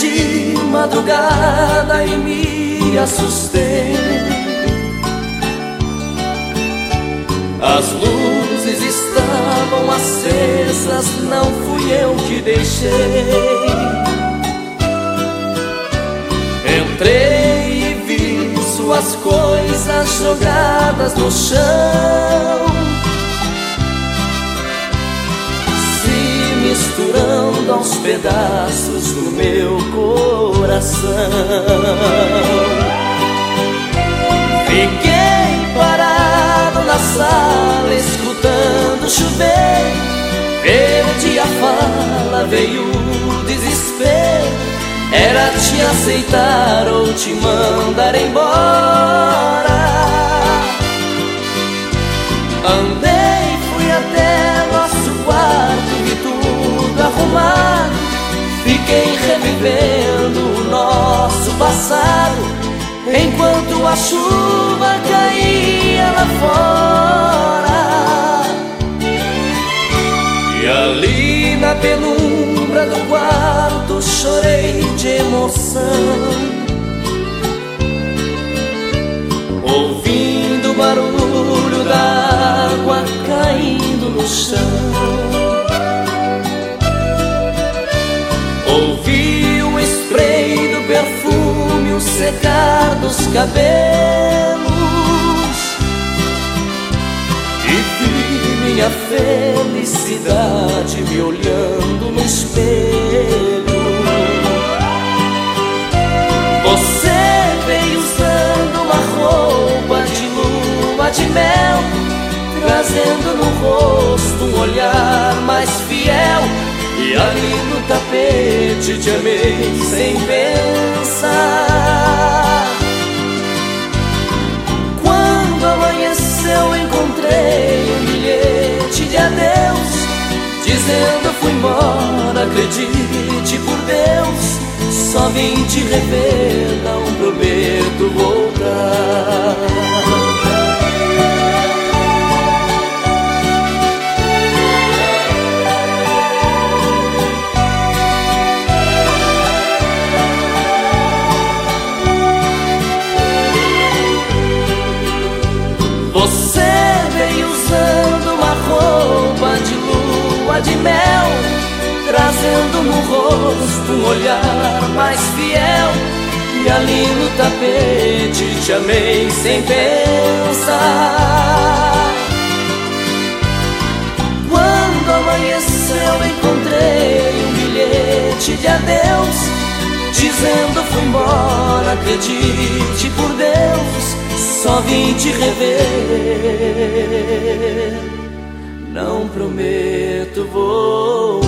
de madrugada e me assustei. As luzes estavam acesas, não fui eu que deixei. Entrei e vi suas coisas jogadas no chão. Se misturando aos pedaços coração. Fiquei parado na sala, escutando chover. Perdi a fala, veio o desespero. Era te aceitar ou te mandar embora. Andei, fui até nosso quarto, vi tudo arrumado. Fiquei revivendo passado, enquanto a chuva caía lá fora. E ali na penumbra do quarto chorei de emoção. Cabelos. E vi minha felicidade me olhando no espelho. Você veio usando uma roupa de lua de mel, trazendo no rosto um olhar mais fiel. E ali no tapete te amei sem pensar. Dizendo fui embora, acredite por Deus. Só vim te rever, não prometo voltar. Você olhar mais fiel. E ali no tapete te amei sem pensar. Quando amanheceu encontrei um bilhete de adeus Dizendo fui embora, acredite por Deus Só vim te rever. Não prometo voltar.